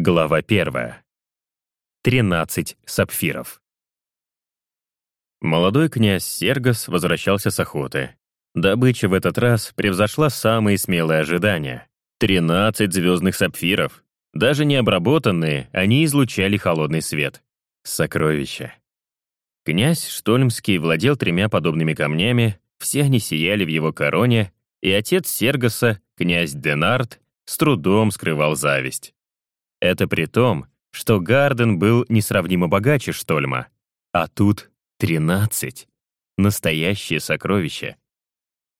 Глава первая. 13 сапфиров. Молодой князь Сергос возвращался с охоты. Добыча в этот раз превзошла самые смелые ожидания. 13 звездных сапфиров. Даже не обработанные, они излучали холодный свет. Сокровища. Князь Штольмский владел тремя подобными камнями, все они сияли в его короне, и отец Сергоса, князь Денард, с трудом скрывал зависть. Это при том, что Гарден был несравнимо богаче Штольма, а тут 13. Настоящее сокровище.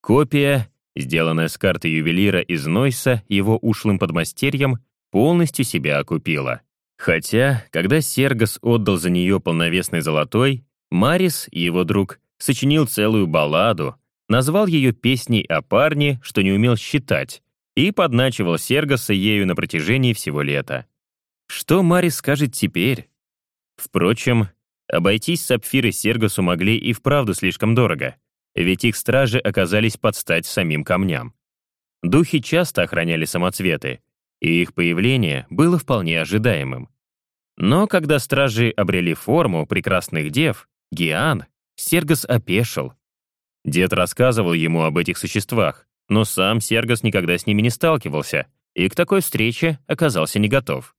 Копия, сделанная с карты ювелира из Нойса его ушлым подмастерьем, полностью себя окупила. Хотя, когда Сергос отдал за нее полновесный золотой, Марис, его друг, сочинил целую балладу, назвал ее песней о парне, что не умел считать, и подначивал Сергоса ею на протяжении всего лета. Что Марис скажет теперь? Впрочем, обойтись сапфиры Сергосу могли и вправду слишком дорого, ведь их стражи оказались под стать самим камням. Духи часто охраняли самоцветы, и их появление было вполне ожидаемым. Но когда стражи обрели форму прекрасных дев, Гиан, Сергос опешил. Дед рассказывал ему об этих существах, но сам Сергос никогда с ними не сталкивался и к такой встрече оказался не готов.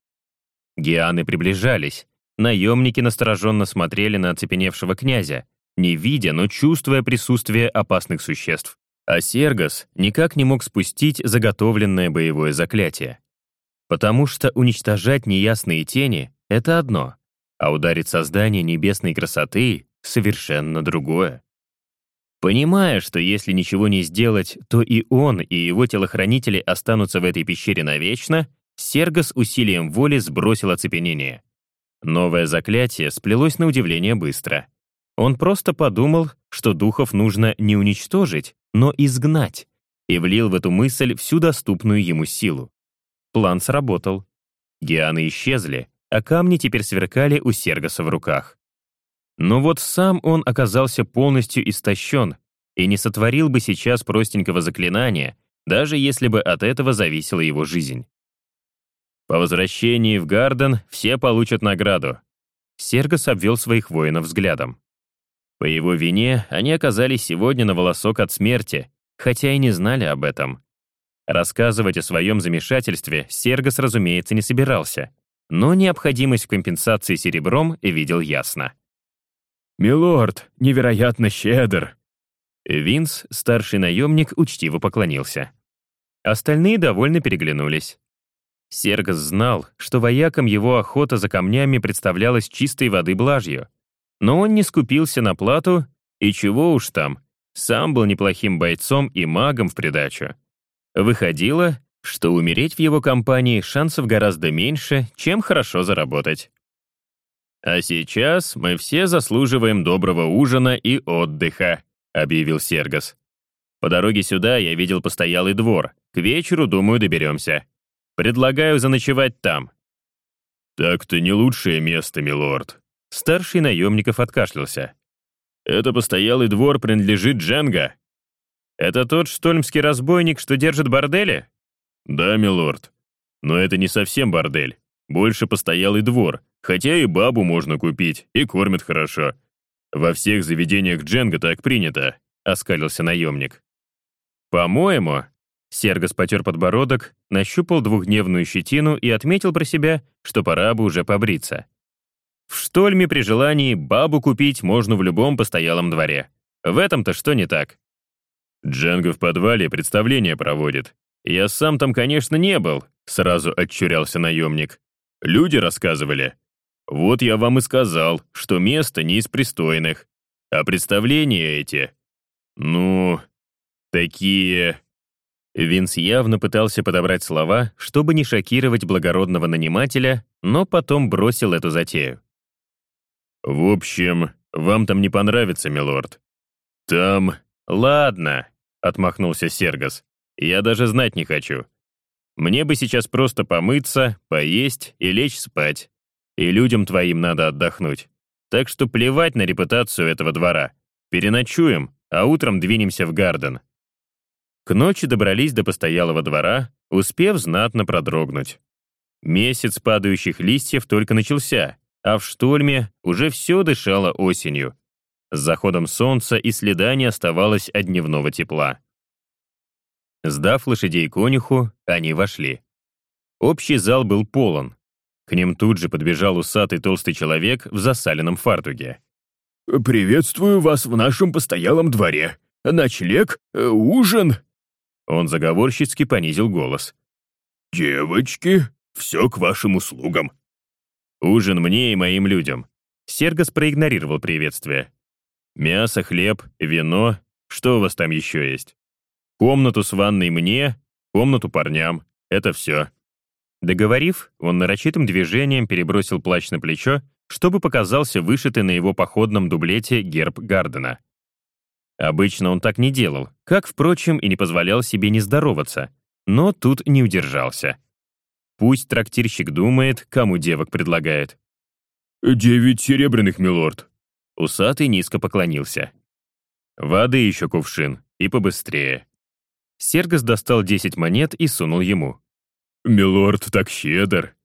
Гианы приближались. Наемники настороженно смотрели на оцепеневшего князя, не видя, но чувствуя присутствие опасных существ. А Сергос никак не мог спустить заготовленное боевое заклятие. Потому что уничтожать неясные тени — это одно, а ударить создание небесной красоты — совершенно другое. Понимая, что если ничего не сделать, то и он, и его телохранители останутся в этой пещере навечно, Сергос усилием воли сбросил оцепенение. Новое заклятие сплелось на удивление быстро. Он просто подумал, что духов нужно не уничтожить, но изгнать, и влил в эту мысль всю доступную ему силу. План сработал. Гианы исчезли, а камни теперь сверкали у Сергоса в руках. Но вот сам он оказался полностью истощен и не сотворил бы сейчас простенького заклинания, даже если бы от этого зависела его жизнь. По возвращении в Гарден все получат награду. Сергос обвел своих воинов взглядом. По его вине они оказались сегодня на волосок от смерти, хотя и не знали об этом. Рассказывать о своем замешательстве Сергос, разумеется, не собирался, но необходимость компенсации серебром видел ясно. «Милорд, невероятно щедр!» Винс, старший наемник, учтиво поклонился. Остальные довольно переглянулись. Сергос знал, что воякам его охота за камнями представлялась чистой воды блажью. Но он не скупился на плату, и чего уж там, сам был неплохим бойцом и магом в придачу. Выходило, что умереть в его компании шансов гораздо меньше, чем хорошо заработать. «А сейчас мы все заслуживаем доброго ужина и отдыха», — объявил Сергос. «По дороге сюда я видел постоялый двор. К вечеру, думаю, доберемся. Предлагаю заночевать там». «Так-то не лучшее место, милорд». Старший наемников откашлялся. «Это постоялый двор принадлежит Дженга». «Это тот штольмский разбойник, что держит бордели?» «Да, милорд. Но это не совсем бордель. Больше постоялый двор, хотя и бабу можно купить, и кормят хорошо. Во всех заведениях Дженга так принято», — оскалился наемник. «По-моему...» Сергос потер подбородок, нащупал двухдневную щетину и отметил про себя, что пора бы уже побриться. В Штольме при желании бабу купить можно в любом постоялом дворе. В этом-то что не так? Дженга в подвале представление проводит. Я сам там, конечно, не был, сразу отчурялся наемник. Люди рассказывали. Вот я вам и сказал, что место не из пристойных. А представления эти... Ну, такие... Винс явно пытался подобрать слова, чтобы не шокировать благородного нанимателя, но потом бросил эту затею. «В общем, вам там не понравится, милорд. Там...» «Ладно», — отмахнулся Сергос. «Я даже знать не хочу. Мне бы сейчас просто помыться, поесть и лечь спать. И людям твоим надо отдохнуть. Так что плевать на репутацию этого двора. Переночуем, а утром двинемся в Гарден». К ночи добрались до постоялого двора, успев знатно продрогнуть. Месяц падающих листьев только начался, а в штольме уже все дышало осенью. С заходом солнца и следа не оставалось от дневного тепла. Сдав лошадей конюху, они вошли. Общий зал был полон. К ним тут же подбежал усатый толстый человек в засаленном фартуке. «Приветствую вас в нашем постоялом дворе. Ночлег? Э, ужин?» Он заговорщицки понизил голос. «Девочки, все к вашим услугам». «Ужин мне и моим людям». Сергос проигнорировал приветствие. «Мясо, хлеб, вино. Что у вас там еще есть?» «Комнату с ванной мне, комнату парням. Это все». Договорив, он нарочитым движением перебросил плащ на плечо, чтобы показался вышитый на его походном дублете герб Гардена. Обычно он так не делал, как, впрочем, и не позволял себе не здороваться, но тут не удержался. Пусть трактирщик думает, кому девок предлагает. «Девять серебряных, милорд». Усатый низко поклонился. «Воды еще кувшин, и побыстрее». Сергос достал десять монет и сунул ему. «Милорд так щедр!»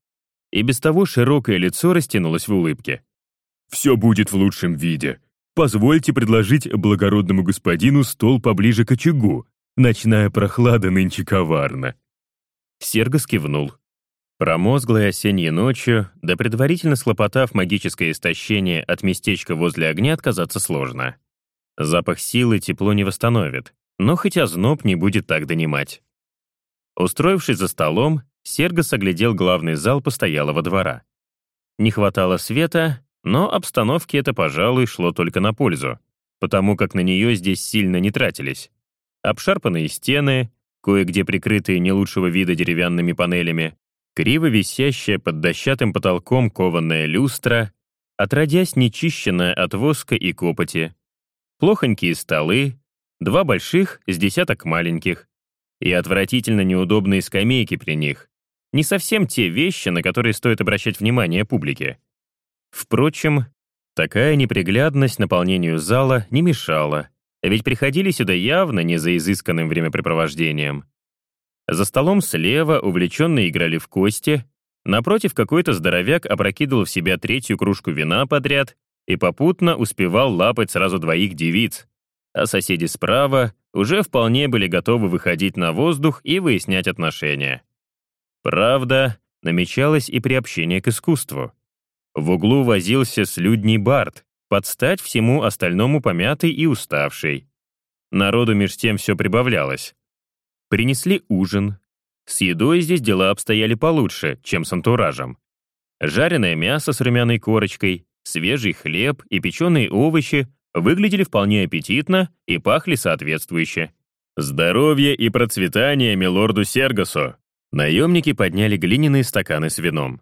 И без того широкое лицо растянулось в улыбке. «Все будет в лучшем виде. Позвольте предложить благородному господину стол поближе к очагу. Ночная прохлада нынче коварна». Сергос кивнул. Промозглой осенней ночью, да предварительно схлопотав магическое истощение от местечка возле огня, отказаться сложно. Запах силы тепло не восстановит, но хоть озноб не будет так донимать. Устроившись за столом, Сергос оглядел главный зал постоялого двора. Не хватало света, но обстановке это, пожалуй, шло только на пользу, потому как на нее здесь сильно не тратились. Обшарпанные стены, кое-где прикрытые не лучшего вида деревянными панелями, криво висящая под дощатым потолком кованная люстра, отродясь нечищенная от воска и копоти, плохонькие столы, два больших с десяток маленьких, и отвратительно неудобные скамейки при них. Не совсем те вещи, на которые стоит обращать внимание публике. Впрочем, такая неприглядность наполнению зала не мешала, ведь приходили сюда явно не за изысканным времяпрепровождением. За столом слева увлеченно играли в кости, напротив какой-то здоровяк опрокидывал в себя третью кружку вина подряд и попутно успевал лапать сразу двоих девиц, а соседи справа уже вполне были готовы выходить на воздух и выяснять отношения. Правда, намечалось и приобщение к искусству. В углу возился слюдний Барт, под стать всему остальному помятый и уставший. Народу меж тем все прибавлялось. Принесли ужин. С едой здесь дела обстояли получше, чем с антуражем. Жареное мясо с румяной корочкой, свежий хлеб и печеные овощи выглядели вполне аппетитно и пахли соответствующе. Здоровье и процветание милорду Сергосу. Наемники подняли глиняные стаканы с вином.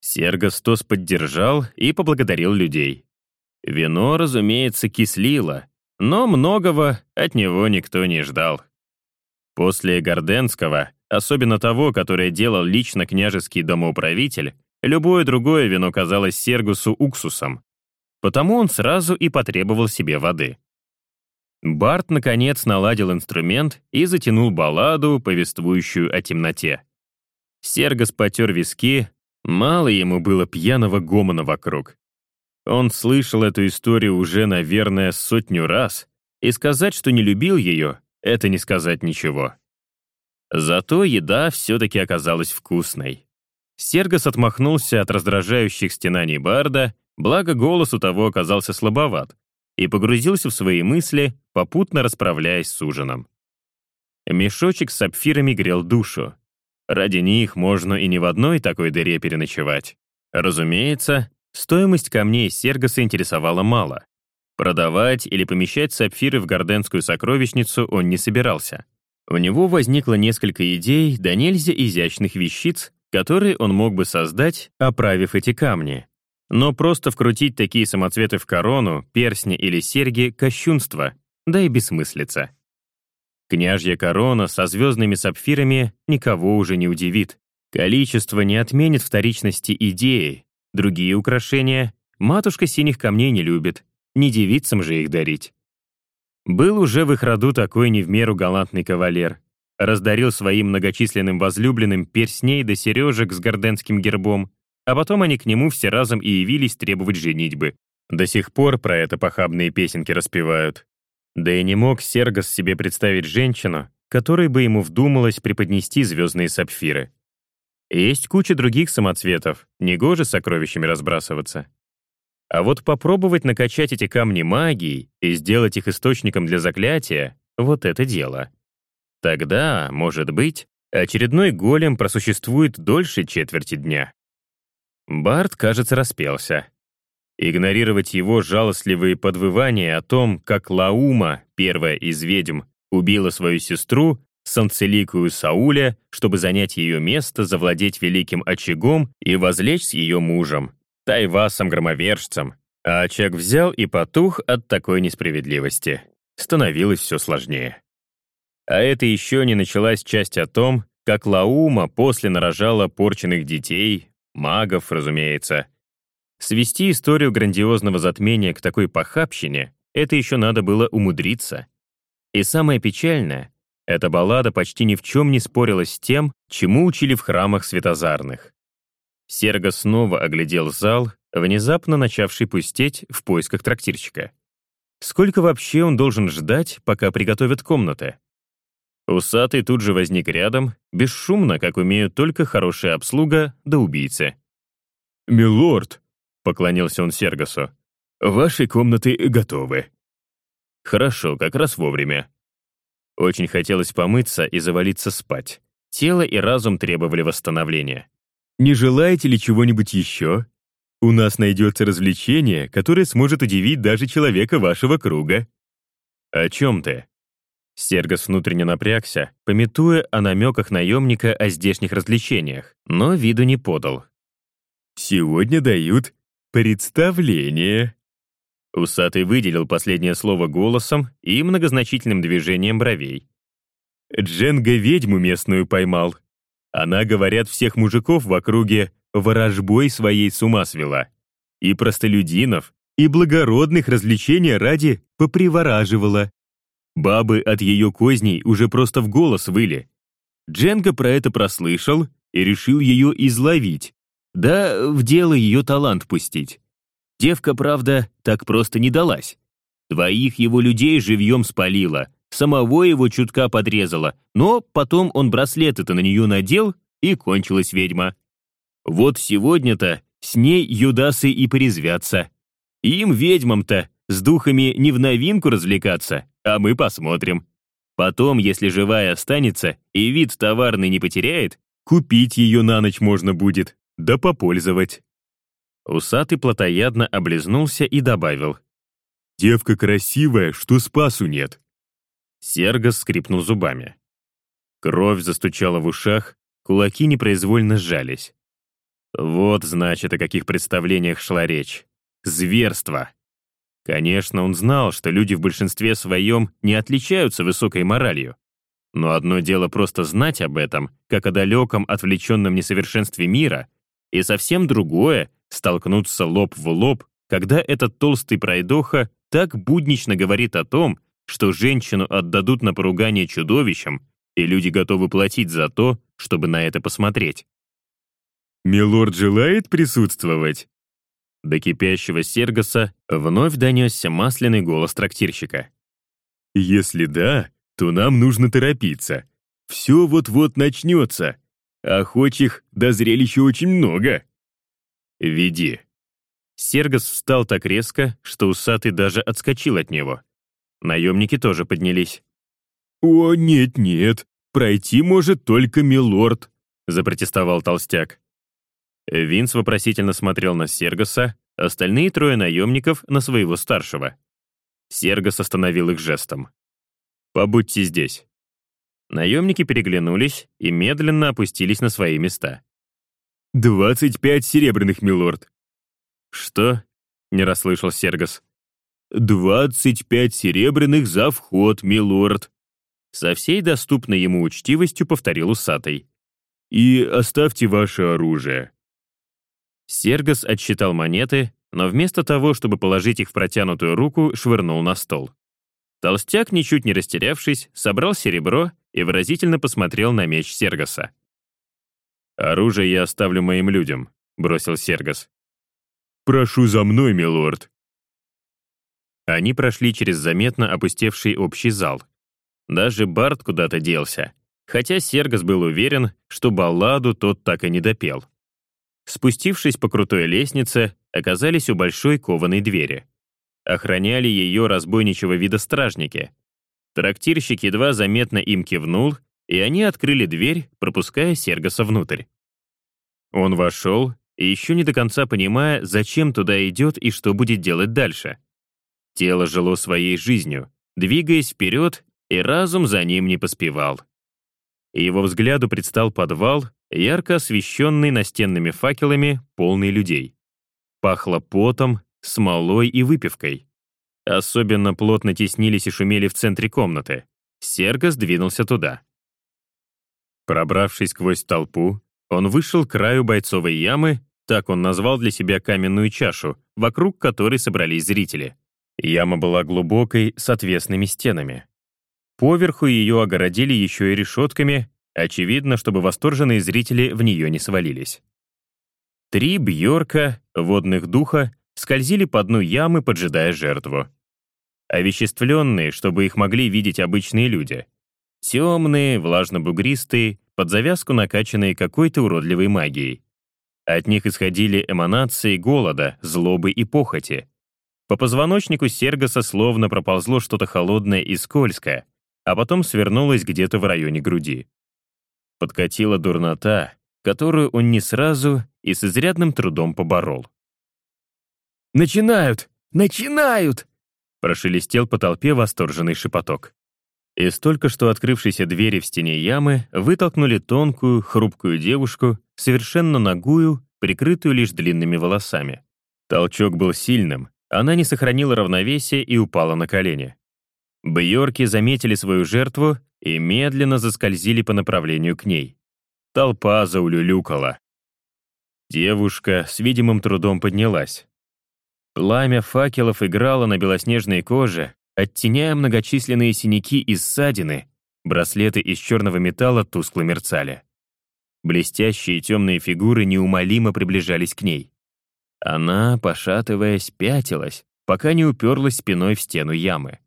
Сергос тос поддержал и поблагодарил людей. Вино, разумеется, кислило, но многого от него никто не ждал. После Горденского, особенно того, которое делал лично княжеский домоуправитель, любое другое вино казалось Сергусу уксусом, Потому он сразу и потребовал себе воды. Барт, наконец, наладил инструмент и затянул балладу, повествующую о темноте. Сергос потер виски, мало ему было пьяного гомона вокруг. Он слышал эту историю уже, наверное, сотню раз, и сказать, что не любил ее, это не сказать ничего. Зато еда все-таки оказалась вкусной. Сергос отмахнулся от раздражающих стенаний Барда благо голос у того оказался слабоват, и погрузился в свои мысли, попутно расправляясь с ужином. Мешочек с сапфирами грел душу. Ради них можно и не в одной такой дыре переночевать. Разумеется, стоимость камней Сергоса интересовала мало. Продавать или помещать сапфиры в Горденскую сокровищницу он не собирался. У него возникло несколько идей, да нельзя изящных вещиц, которые он мог бы создать, оправив эти камни. Но просто вкрутить такие самоцветы в корону, персни или серьги — кощунство, да и бессмыслица. Княжья корона со звездными сапфирами никого уже не удивит. Количество не отменит вторичности идеи. Другие украшения матушка синих камней не любит, не девицам же их дарить. Был уже в их роду такой не в меру галантный кавалер. раздарил своим многочисленным возлюбленным персней до сережек с горденским гербом, а потом они к нему все разом и явились требовать женитьбы. До сих пор про это похабные песенки распевают. Да и не мог Сергос себе представить женщину, которой бы ему вдумалось преподнести звездные сапфиры. Есть куча других самоцветов, негоже сокровищами разбрасываться. А вот попробовать накачать эти камни магией и сделать их источником для заклятия — вот это дело. Тогда, может быть, очередной голем просуществует дольше четверти дня. Барт, кажется, распелся. Игнорировать его жалостливые подвывания о том, как Лаума, первая из ведьм, убила свою сестру, Санцеликую Сауля, чтобы занять ее место, завладеть великим очагом и возлечь с ее мужем, Тайвасом-громовержцем. А очаг взял и потух от такой несправедливости. Становилось все сложнее. А это еще не началась часть о том, как Лаума после нарожала порченных детей, магов, разумеется. Свести историю грандиозного затмения к такой похабщине — это еще надо было умудриться. И самое печальное, эта баллада почти ни в чем не спорила с тем, чему учили в храмах светозарных. Серго снова оглядел зал, внезапно начавший пустеть в поисках трактирщика. Сколько вообще он должен ждать, пока приготовят комнаты? Усатый тут же возник рядом, бесшумно, как умеют только хорошая обслуга да убийцы. «Милорд», — поклонился он Сергасу, — «ваши комнаты готовы». «Хорошо, как раз вовремя». Очень хотелось помыться и завалиться спать. Тело и разум требовали восстановления. «Не желаете ли чего-нибудь еще? У нас найдется развлечение, которое сможет удивить даже человека вашего круга». «О чем ты?» Сергос внутренне напрягся, пометуя о намеках наемника о здешних развлечениях, но виду не подал. «Сегодня дают представление». Усатый выделил последнее слово голосом и многозначительным движением бровей. Дженга ведьму местную поймал. Она, говорят, всех мужиков в округе ворожбой своей с ума свела. И простолюдинов, и благородных развлечений ради попривораживала. Бабы от ее козней уже просто в голос выли. Дженга про это прослышал и решил ее изловить. Да, в дело ее талант пустить. Девка, правда, так просто не далась. Двоих его людей живьем спалила, самого его чутка подрезала, но потом он браслеты-то на нее надел, и кончилась ведьма. Вот сегодня-то с ней юдасы и порезвятся. Им, ведьмам-то, с духами не в новинку развлекаться, а мы посмотрим. Потом, если живая останется и вид товарный не потеряет, купить ее на ночь можно будет, да попользовать». Усатый плотоядно облизнулся и добавил. «Девка красивая, что спасу нет». Сергос скрипнул зубами. Кровь застучала в ушах, кулаки непроизвольно сжались. Вот, значит, о каких представлениях шла речь. Зверство. Конечно, он знал, что люди в большинстве своем не отличаются высокой моралью. Но одно дело просто знать об этом, как о далеком, отвлеченном несовершенстве мира, и совсем другое — столкнуться лоб в лоб, когда этот толстый пройдоха так буднично говорит о том, что женщину отдадут на поругание чудовищам, и люди готовы платить за то, чтобы на это посмотреть. «Милорд желает присутствовать?» До кипящего Сергоса вновь донесся масляный голос трактирщика. «Если да, то нам нужно торопиться. Все вот-вот начнется. Охочих до зрелища очень много». «Веди». Сергос встал так резко, что усатый даже отскочил от него. Наемники тоже поднялись. «О, нет-нет, пройти может только милорд», — запротестовал толстяк. Винс вопросительно смотрел на Сергоса, остальные трое наемников — на своего старшего. Сергос остановил их жестом. «Побудьте здесь». Наемники переглянулись и медленно опустились на свои места. «Двадцать пять серебряных, милорд». «Что?» — не расслышал Сергос. «Двадцать пять серебряных за вход, милорд», со всей доступной ему учтивостью повторил усатый. «И оставьте ваше оружие». Сергос отсчитал монеты, но вместо того, чтобы положить их в протянутую руку, швырнул на стол. Толстяк, ничуть не растерявшись, собрал серебро и выразительно посмотрел на меч Сергоса. «Оружие я оставлю моим людям», — бросил Сергос. «Прошу за мной, милорд». Они прошли через заметно опустевший общий зал. Даже Барт куда-то делся, хотя Сергос был уверен, что балладу тот так и не допел. Спустившись по крутой лестнице, оказались у большой кованой двери. Охраняли ее разбойничего вида стражники. Трактирщик едва заметно им кивнул, и они открыли дверь, пропуская Сергоса внутрь. Он вошел, еще не до конца понимая, зачем туда идет и что будет делать дальше. Тело жило своей жизнью, двигаясь вперед, и разум за ним не поспевал. Его взгляду предстал подвал, ярко освещенный настенными факелами, полный людей. Пахло потом, смолой и выпивкой. Особенно плотно теснились и шумели в центре комнаты. Серго сдвинулся туда. Пробравшись сквозь толпу, он вышел к краю бойцовой ямы, так он назвал для себя каменную чашу, вокруг которой собрались зрители. Яма была глубокой, с отвесными стенами. Поверху ее огородили еще и решетками, очевидно, чтобы восторженные зрители в нее не свалились. Три бьорка, водных духа, скользили по дну ямы, поджидая жертву. Овеществленные, чтобы их могли видеть обычные люди. Темные, влажно-бугристые, под завязку накачанные какой-то уродливой магией. От них исходили эманации голода, злобы и похоти. По позвоночнику Сергоса словно проползло что-то холодное и скользкое, а потом свернулось где-то в районе груди. Подкатила дурнота, которую он не сразу и с изрядным трудом поборол. «Начинают! Начинают!» прошелестел по толпе восторженный шепоток. Из только что открывшейся двери в стене ямы вытолкнули тонкую, хрупкую девушку, совершенно нагую, прикрытую лишь длинными волосами. Толчок был сильным, она не сохранила равновесие и упала на колени. Бьорки заметили свою жертву и медленно заскользили по направлению к ней. Толпа заулюлюкала. Девушка с видимым трудом поднялась. Пламя факелов играло на белоснежной коже, Оттеняя многочисленные синяки и ссадины, браслеты из черного металла тускло мерцали. Блестящие темные фигуры неумолимо приближались к ней. Она, пошатываясь, пятилась, пока не уперлась спиной в стену ямы.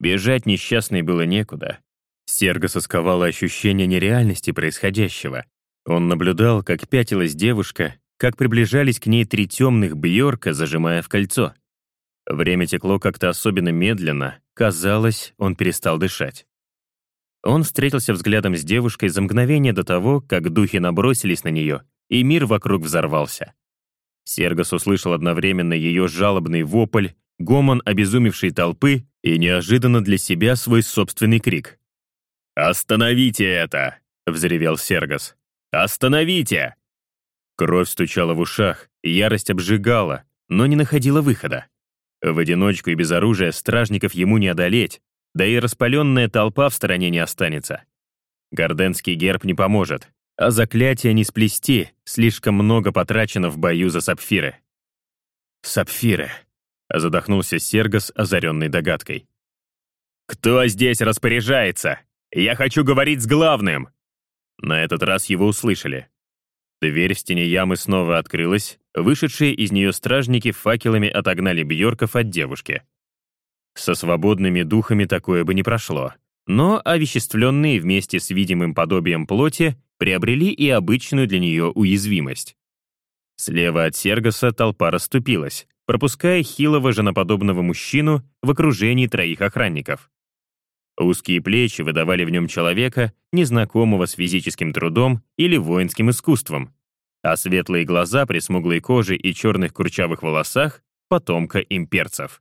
Бежать несчастной было некуда. Серго сосковало ощущение нереальности происходящего. Он наблюдал, как пятилась девушка, как приближались к ней три темных бьорка, зажимая в кольцо. Время текло как-то особенно медленно, казалось, он перестал дышать. Он встретился взглядом с девушкой за мгновение до того, как духи набросились на нее, и мир вокруг взорвался. Сергос услышал одновременно ее жалобный вопль, гомон обезумевшей толпы и неожиданно для себя свой собственный крик. «Остановите это!» — взревел Сергос. «Остановите!» Кровь стучала в ушах, ярость обжигала, но не находила выхода. В одиночку и без оружия стражников ему не одолеть, да и распаленная толпа в стороне не останется. Горденский герб не поможет, а заклятие не сплести, слишком много потрачено в бою за сапфиры. «Сапфиры», — задохнулся Сергос, озаренный догадкой. «Кто здесь распоряжается? Я хочу говорить с главным!» На этот раз его услышали. Дверь в стене ямы снова открылась, вышедшие из нее стражники факелами отогнали Бьорков от девушки. Со свободными духами такое бы не прошло, но овеществленные вместе с видимым подобием плоти приобрели и обычную для нее уязвимость. Слева от Сергоса толпа расступилась, пропуская хилого женоподобного мужчину в окружении троих охранников. Узкие плечи выдавали в нем человека, незнакомого с физическим трудом или воинским искусством, а светлые глаза при смуглой коже и черных курчавых волосах — потомка имперцев.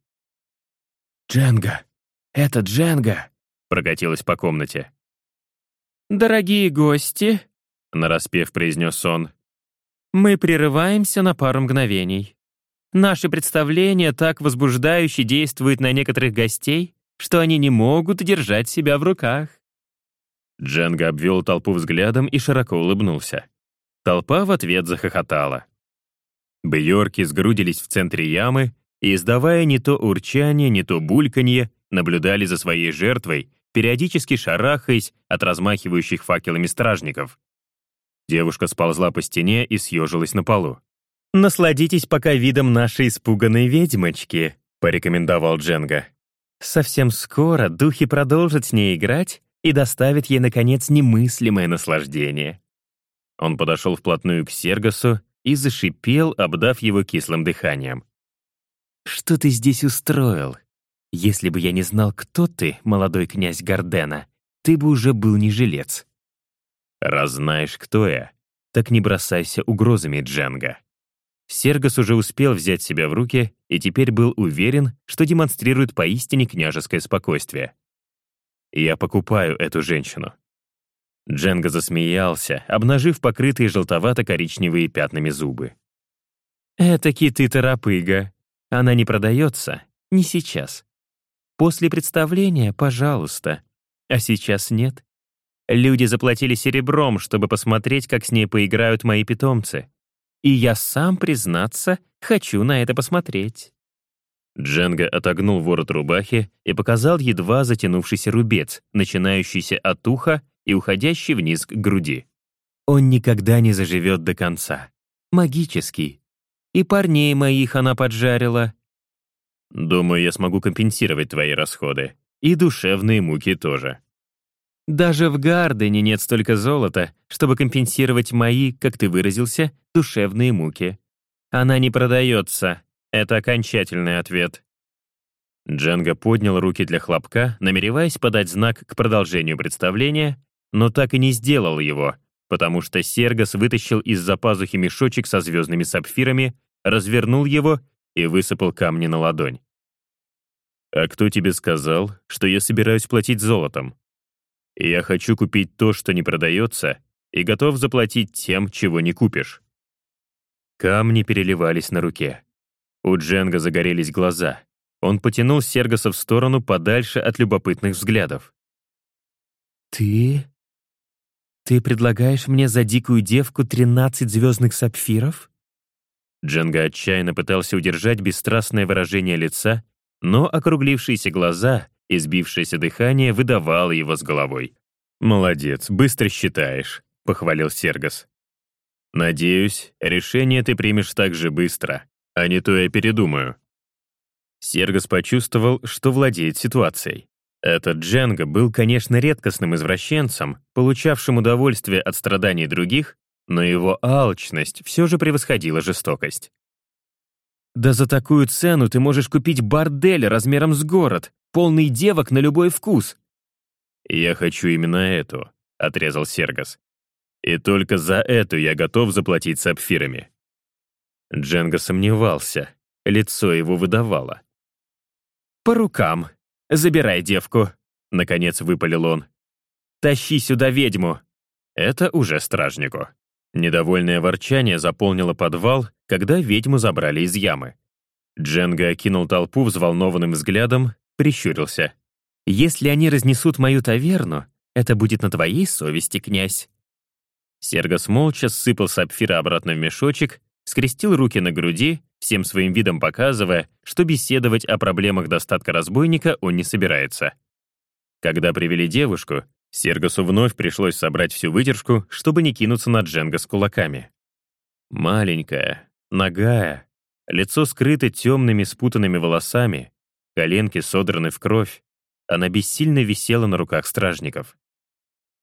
«Дженга! Это Дженга!» — прокатилась по комнате. «Дорогие гости», — нараспев произнес он, «мы прерываемся на пару мгновений. Наше представление так возбуждающе действует на некоторых гостей, что они не могут держать себя в руках». Дженга обвел толпу взглядом и широко улыбнулся. Толпа в ответ захохотала. Бьорки сгрудились в центре ямы и, издавая не то урчание, не то бульканье, наблюдали за своей жертвой, периодически шарахаясь от размахивающих факелами стражников. Девушка сползла по стене и съежилась на полу. «Насладитесь пока видом нашей испуганной ведьмочки», — порекомендовал Дженга. «Совсем скоро духи продолжат с ней играть и доставят ей, наконец, немыслимое наслаждение». Он подошел вплотную к Сергасу и зашипел, обдав его кислым дыханием. «Что ты здесь устроил? Если бы я не знал, кто ты, молодой князь Гардена, ты бы уже был не жилец». «Раз знаешь, кто я, так не бросайся угрозами, Дженга». Сергас уже успел взять себя в руки и теперь был уверен, что демонстрирует поистине княжеское спокойствие. «Я покупаю эту женщину». Дженга засмеялся, обнажив покрытые желтовато-коричневые пятнами зубы. «Этаки ты торопыга. Она не продается. Не сейчас. После представления, пожалуйста. А сейчас нет. Люди заплатили серебром, чтобы посмотреть, как с ней поиграют мои питомцы. И я сам, признаться, хочу на это посмотреть». Дженга отогнул ворот рубахи и показал едва затянувшийся рубец, начинающийся от уха и уходящий вниз к груди. Он никогда не заживет до конца. Магический. И парней моих она поджарила. Думаю, я смогу компенсировать твои расходы. И душевные муки тоже. Даже в Гардене нет столько золота, чтобы компенсировать мои, как ты выразился, душевные муки. Она не продается. Это окончательный ответ. Джанго поднял руки для хлопка, намереваясь подать знак к продолжению представления, но так и не сделал его, потому что Сергас вытащил из-за пазухи мешочек со звездными сапфирами, развернул его и высыпал камни на ладонь. «А кто тебе сказал, что я собираюсь платить золотом? Я хочу купить то, что не продается, и готов заплатить тем, чего не купишь». Камни переливались на руке. У Дженга загорелись глаза. Он потянул Сергаса в сторону подальше от любопытных взглядов. «Ты «Ты предлагаешь мне за дикую девку 13 звездных сапфиров?» Дженга отчаянно пытался удержать бесстрастное выражение лица, но округлившиеся глаза и сбившееся дыхание выдавало его с головой. «Молодец, быстро считаешь», — похвалил Сергас. «Надеюсь, решение ты примешь так же быстро, а не то я передумаю». Сергас почувствовал, что владеет ситуацией. Этот Дженга был, конечно, редкостным извращенцем, получавшим удовольствие от страданий других, но его алчность все же превосходила жестокость. «Да за такую цену ты можешь купить бордель размером с город, полный девок на любой вкус!» «Я хочу именно эту», — отрезал Сергас. «И только за эту я готов заплатить сапфирами». Дженга сомневался, лицо его выдавало. «По рукам», «Забирай девку», — наконец выпалил он. «Тащи сюда ведьму». Это уже стражнику. Недовольное ворчание заполнило подвал, когда ведьму забрали из ямы. Дженга окинул толпу взволнованным взглядом, прищурился. «Если они разнесут мою таверну, это будет на твоей совести, князь». Сергос молча сыпал сапфира обратно в мешочек, скрестил руки на груди всем своим видом показывая, что беседовать о проблемах достатка разбойника он не собирается. Когда привели девушку, Сергасу вновь пришлось собрать всю выдержку, чтобы не кинуться на Дженга с кулаками. Маленькая, ногая, лицо скрыто темными спутанными волосами, коленки содраны в кровь, она бессильно висела на руках стражников.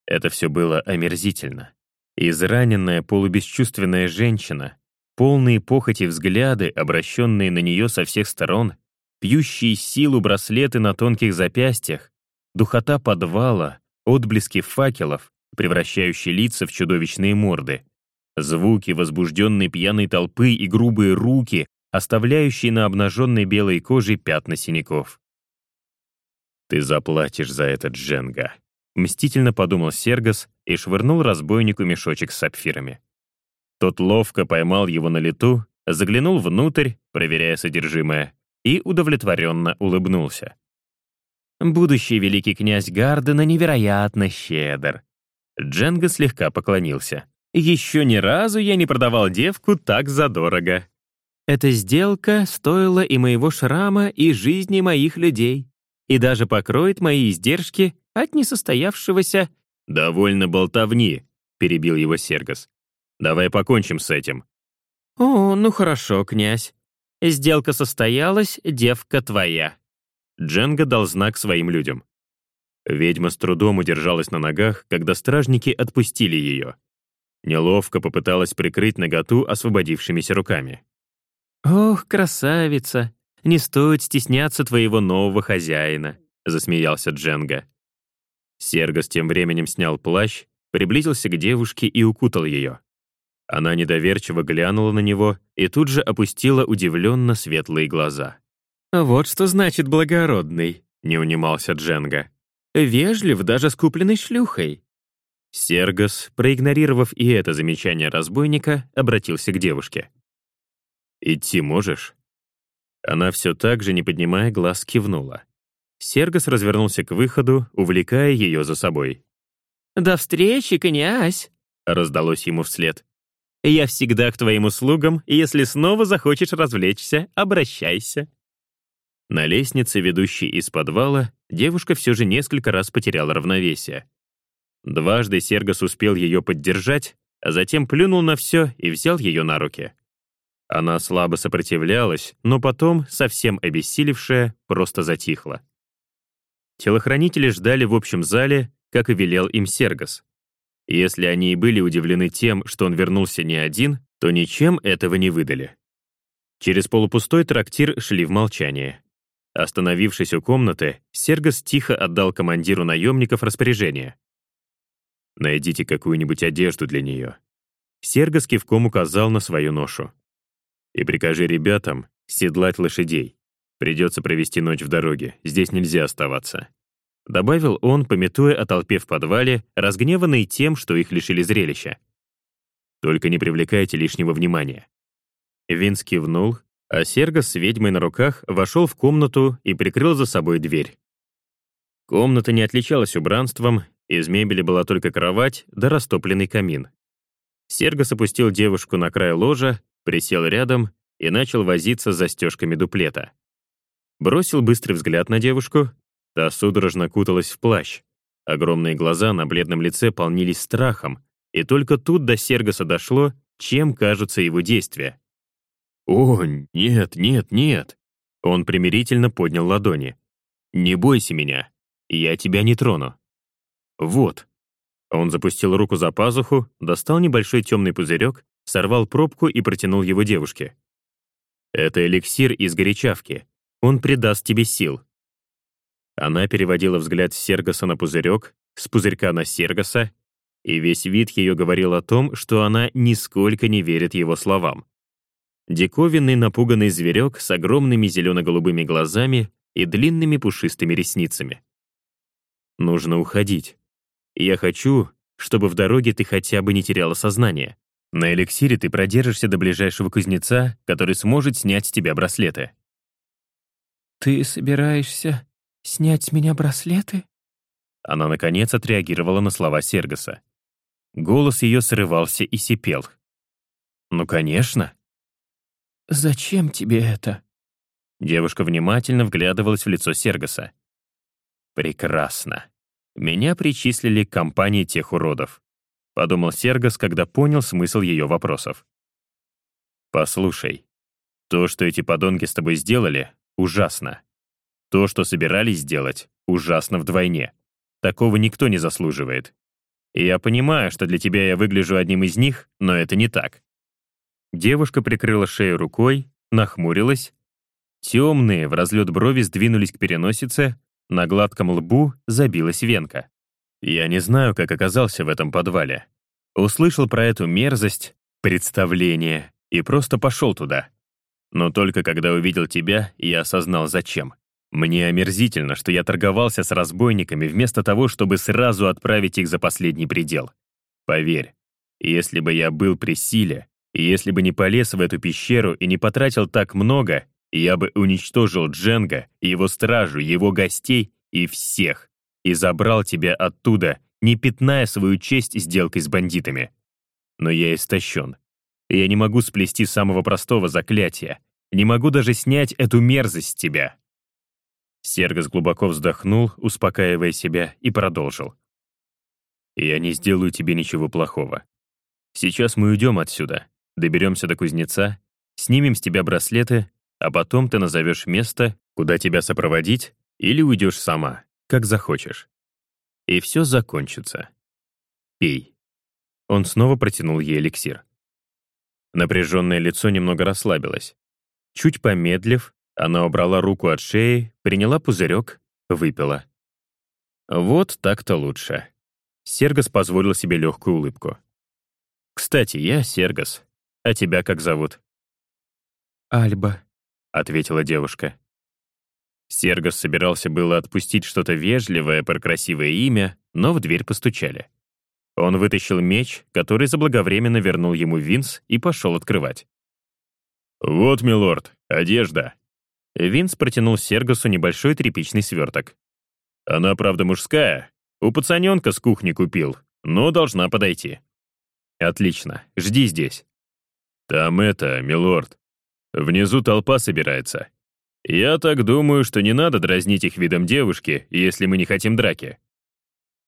Это все было омерзительно. Израненная полубесчувственная женщина, Полные похоти взгляды, обращенные на нее со всех сторон, пьющие силу браслеты на тонких запястьях, духота подвала, отблески факелов, превращающие лица в чудовищные морды, звуки возбужденной пьяной толпы и грубые руки, оставляющие на обнаженной белой коже пятна синяков. «Ты заплатишь за это, Дженга», — мстительно подумал Сергас и швырнул разбойнику мешочек с сапфирами. Тот ловко поймал его на лету, заглянул внутрь, проверяя содержимое, и удовлетворенно улыбнулся. Будущий великий князь Гардена невероятно щедр. Дженга слегка поклонился. Еще ни разу я не продавал девку так задорого. Эта сделка стоила и моего шрама, и жизни моих людей. и даже покроет мои издержки от несостоявшегося...» «Довольно болтовни», — перебил его Сергос. «Давай покончим с этим». «О, ну хорошо, князь. Сделка состоялась, девка твоя». Дженга дал знак своим людям. Ведьма с трудом удержалась на ногах, когда стражники отпустили ее. Неловко попыталась прикрыть наготу освободившимися руками. «Ох, красавица! Не стоит стесняться твоего нового хозяина», — засмеялся Дженга. Сергос тем временем снял плащ, приблизился к девушке и укутал ее. Она недоверчиво глянула на него и тут же опустила удивленно светлые глаза. «Вот что значит благородный», — не унимался Дженга. «Вежлив даже с купленной шлюхой». Сергос, проигнорировав и это замечание разбойника, обратился к девушке. «Идти можешь?» Она все так же, не поднимая глаз, кивнула. Сергос развернулся к выходу, увлекая ее за собой. «До встречи, князь!» — раздалось ему вслед. «Я всегда к твоим услугам, и если снова захочешь развлечься, обращайся». На лестнице, ведущей из подвала, девушка все же несколько раз потеряла равновесие. Дважды Сергос успел ее поддержать, а затем плюнул на все и взял ее на руки. Она слабо сопротивлялась, но потом, совсем обессилевшая, просто затихла. Телохранители ждали в общем зале, как и велел им Сергос. Если они и были удивлены тем, что он вернулся не один, то ничем этого не выдали. Через полупустой трактир шли в молчание. Остановившись у комнаты, Сергос тихо отдал командиру наемников распоряжение. «Найдите какую-нибудь одежду для нее». Сергос кивком указал на свою ношу. «И прикажи ребятам седлать лошадей. Придется провести ночь в дороге, здесь нельзя оставаться». Добавил он, пометуя о толпе в подвале, разгневанный тем, что их лишили зрелища. «Только не привлекайте лишнего внимания». Винс кивнул, а Серго с ведьмой на руках вошел в комнату и прикрыл за собой дверь. Комната не отличалась убранством, из мебели была только кровать да растопленный камин. Серго опустил девушку на край ложа, присел рядом и начал возиться с застежками дуплета. Бросил быстрый взгляд на девушку, та судорожно куталась в плащ. Огромные глаза на бледном лице полнились страхом, и только тут до Сергоса дошло, чем кажутся его действия. «О, нет, нет, нет!» Он примирительно поднял ладони. «Не бойся меня, я тебя не трону». «Вот». Он запустил руку за пазуху, достал небольшой темный пузырек, сорвал пробку и протянул его девушке. «Это эликсир из горячавки. Он придаст тебе сил». Она переводила взгляд с Сергоса на пузырек, с пузырька на Сергоса, и весь вид ее говорил о том, что она нисколько не верит его словам. Диковинный напуганный зверек с огромными зелено-голубыми глазами и длинными пушистыми ресницами. Нужно уходить. Я хочу, чтобы в дороге ты хотя бы не теряла сознание. На эликсире ты продержишься до ближайшего кузнеца, который сможет снять с тебя браслеты. «Ты собираешься снять с меня браслеты?» Она, наконец, отреагировала на слова Сергоса. Голос ее срывался и сипел. «Ну, конечно. «Зачем тебе это?» Девушка внимательно вглядывалась в лицо Сергоса. «Прекрасно. Меня причислили к компании тех уродов», — подумал Сергос, когда понял смысл ее вопросов. «Послушай, то, что эти подонки с тобой сделали, ужасно. То, что собирались сделать, ужасно вдвойне. Такого никто не заслуживает. Я понимаю, что для тебя я выгляжу одним из них, но это не так. Девушка прикрыла шею рукой, нахмурилась. Темные в разлет брови сдвинулись к переносице, на гладком лбу забилась венка. Я не знаю, как оказался в этом подвале. Услышал про эту мерзость, представление, и просто пошел туда. Но только когда увидел тебя, я осознал, зачем. Мне омерзительно, что я торговался с разбойниками вместо того, чтобы сразу отправить их за последний предел. Поверь, если бы я был при силе, если бы не полез в эту пещеру и не потратил так много, я бы уничтожил Дженга, его стражу, его гостей и всех, и забрал тебя оттуда, не пятная свою честь сделкой с бандитами. Но я истощен. Я не могу сплести самого простого заклятия. Не могу даже снять эту мерзость с тебя. Сергас глубоко вздохнул, успокаивая себя, и продолжил. «Я не сделаю тебе ничего плохого. Сейчас мы уйдем отсюда, доберемся до кузнеца, снимем с тебя браслеты, а потом ты назовешь место, куда тебя сопроводить, или уйдешь сама, как захочешь. И все закончится. Пей». Он снова протянул ей эликсир. Напряженное лицо немного расслабилось. Чуть помедлив, она убрала руку от шеи, приняла пузырек, выпила. Вот так-то лучше. Сергас позволил себе легкую улыбку. «Кстати, я Сергас. А тебя как зовут?» «Альба», — ответила девушка. Сергас собирался было отпустить что-то вежливое про красивое имя, но в дверь постучали. Он вытащил меч, который заблаговременно вернул ему Винс и пошел открывать. «Вот, милорд, одежда», Винс протянул Сергасу небольшой тряпичный сверток. «Она, правда, мужская. У пацаненка с кухни купил, но должна подойти». «Отлично. Жди здесь». «Там это, милорд. Внизу толпа собирается. Я так думаю, что не надо дразнить их видом девушки, если мы не хотим драки».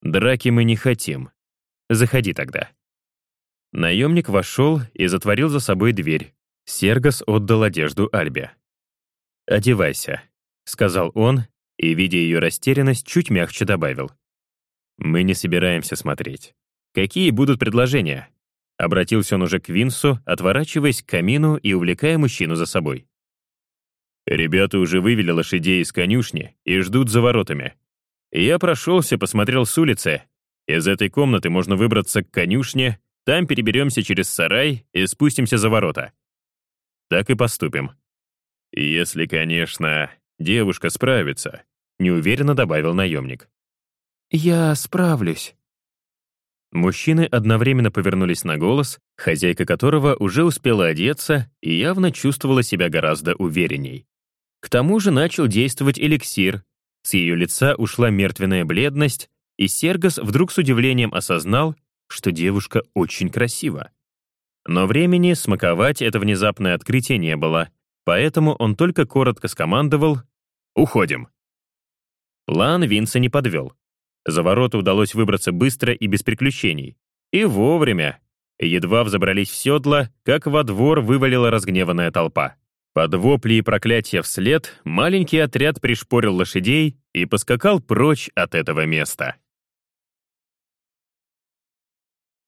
«Драки мы не хотим. Заходи тогда». Наемник вошел и затворил за собой дверь. Сергас отдал одежду Альбе. «Одевайся», — сказал он, и, видя ее растерянность, чуть мягче добавил. «Мы не собираемся смотреть. Какие будут предложения?» Обратился он уже к Винсу, отворачиваясь к камину и увлекая мужчину за собой. «Ребята уже вывели лошадей из конюшни и ждут за воротами. Я прошелся, посмотрел с улицы. Из этой комнаты можно выбраться к конюшне, там переберемся через сарай и спустимся за ворота. Так и поступим. «Если, конечно, девушка справится», — неуверенно добавил наемник. «Я справлюсь». Мужчины одновременно повернулись на голос, хозяйка которого уже успела одеться и явно чувствовала себя гораздо уверенней. К тому же начал действовать эликсир. С ее лица ушла мертвенная бледность, и Сергас вдруг с удивлением осознал, что девушка очень красива. Но времени смаковать это внезапное открытие не было — Поэтому он только коротко скомандовал «Уходим». План Винса не подвел. За ворота удалось выбраться быстро и без приключений. И вовремя. Едва взобрались в седло, как во двор вывалила разгневанная толпа. Под вопли и проклятия вслед маленький отряд пришпорил лошадей и поскакал прочь от этого места.